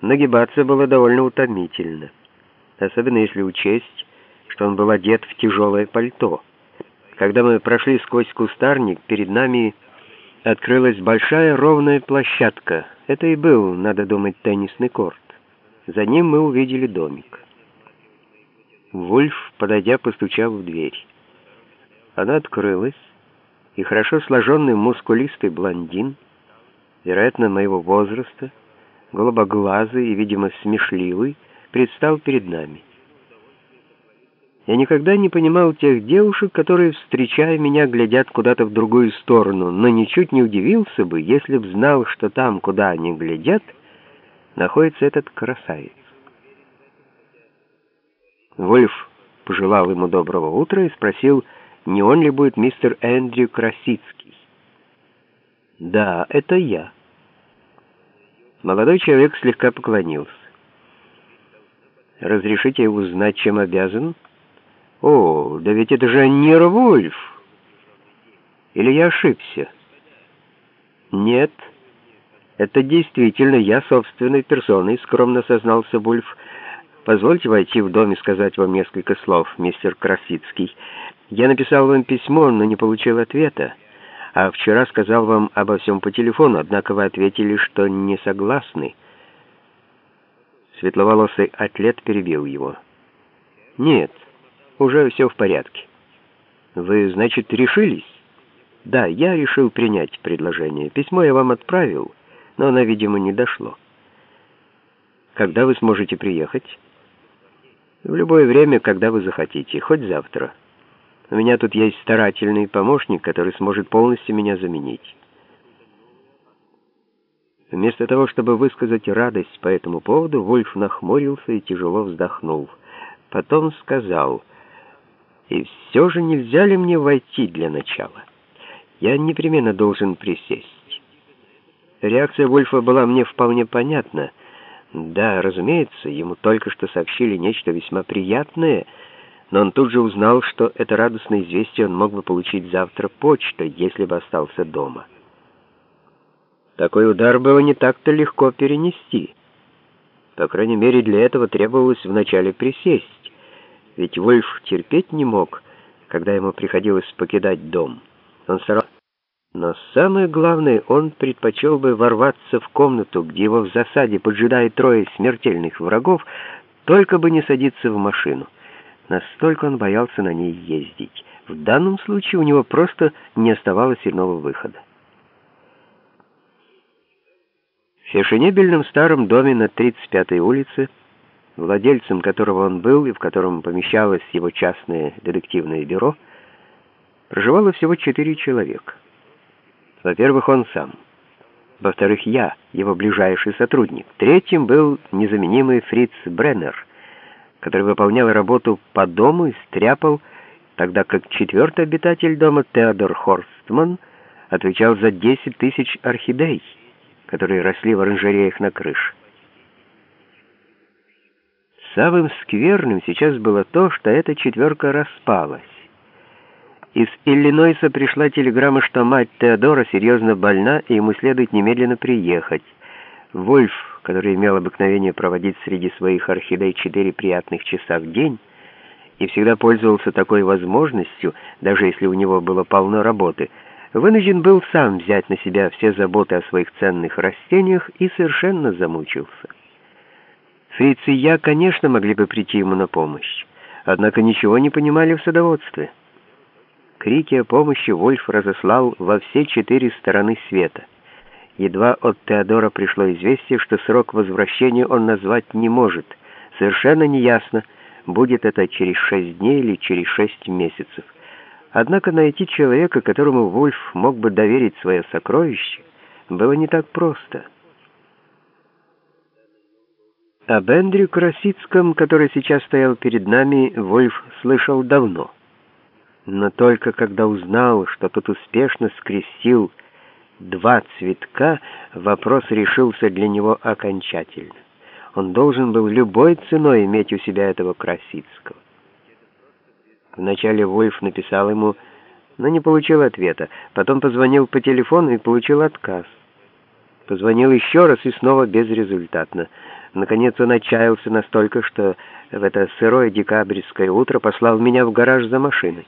нагибаться было довольно утомительно, особенно если учесть, что он был одет в тяжелое пальто. Когда мы прошли сквозь кустарник, перед нами открылась большая ровная площадка. Это и был, надо думать, теннисный корт. За ним мы увидели домик. Вульф, подойдя, постучал в дверь. Она открылась, и хорошо сложенный мускулистый блондин, вероятно, моего возраста, голубоглазый и, видимо, смешливый, предстал перед нами. Я никогда не понимал тех девушек, которые, встречая меня, глядят куда-то в другую сторону, но ничуть не удивился бы, если б знал, что там, куда они глядят, находится этот красавец. Вольф пожелал ему доброго утра и спросил, не он ли будет мистер Эндрю Красицкий. «Да, это я». Молодой человек слегка поклонился. «Разрешите узнать, чем обязан?» «О, да ведь это же не Вольф!» «Или я ошибся?» «Нет, это действительно я собственной персоной», — скромно сознался Вульф. «Позвольте войти в дом и сказать вам несколько слов, мистер Красицкий. Я написал вам письмо, но не получил ответа, а вчера сказал вам обо всем по телефону, однако вы ответили, что не согласны». Светловолосый атлет перебил его. «Нет, уже все в порядке». «Вы, значит, решились?» «Да, я решил принять предложение. Письмо я вам отправил, но оно, видимо, не дошло». «Когда вы сможете приехать?» «В любое время, когда вы захотите, хоть завтра». У меня тут есть старательный помощник, который сможет полностью меня заменить. Вместо того, чтобы высказать радость по этому поводу, Вольф нахмурился и тяжело вздохнул. Потом сказал, «И все же нельзя ли мне войти для начала? Я непременно должен присесть». Реакция Вольфа была мне вполне понятна. Да, разумеется, ему только что сообщили нечто весьма приятное — но он тут же узнал, что это радостное известие он мог бы получить завтра почтой, если бы остался дома. Такой удар было не так-то легко перенести. По крайней мере, для этого требовалось вначале присесть, ведь Вольф терпеть не мог, когда ему приходилось покидать дом. Он старался... Но самое главное, он предпочел бы ворваться в комнату, где его в засаде поджидает трое смертельных врагов, только бы не садиться в машину. Настолько он боялся на ней ездить. В данном случае у него просто не оставалось иного выхода. В фешенебельном старом доме на 35-й улице, владельцем которого он был и в котором помещалось его частное детективное бюро, проживало всего четыре человека. Во-первых, он сам. Во-вторых, я, его ближайший сотрудник. Третьим был незаменимый Фриц Бреннер — который выполнял работу по дому и стряпал, тогда как четвертый обитатель дома Теодор Хорстман отвечал за 10 тысяч орхидей, которые росли в оранжереях на крыше. Самым скверным сейчас было то, что эта четверка распалась. Из Иллинойса пришла телеграмма, что мать Теодора серьезно больна, и ему следует немедленно приехать. Вольф который имел обыкновение проводить среди своих орхидей четыре приятных часа в день, и всегда пользовался такой возможностью, даже если у него было полно работы, вынужден был сам взять на себя все заботы о своих ценных растениях и совершенно замучился. Фриц и я, конечно, могли бы прийти ему на помощь, однако ничего не понимали в садоводстве. Крики о помощи Вольф разослал во все четыре стороны света — Едва от Теодора пришло известие, что срок возвращения он назвать не может. Совершенно неясно, будет это через шесть дней или через шесть месяцев. Однако найти человека, которому Вульф мог бы доверить свое сокровище, было не так просто. Об Эндрю Красицком, который сейчас стоял перед нами, Вольф слышал давно. Но только когда узнал, что тот успешно скрестил два цветка, вопрос решился для него окончательно. Он должен был любой ценой иметь у себя этого Красицкого. Вначале Вольф написал ему, но не получил ответа. Потом позвонил по телефону и получил отказ. Позвонил еще раз и снова безрезультатно. Наконец он отчаялся настолько, что в это сырое декабрьское утро послал меня в гараж за машиной.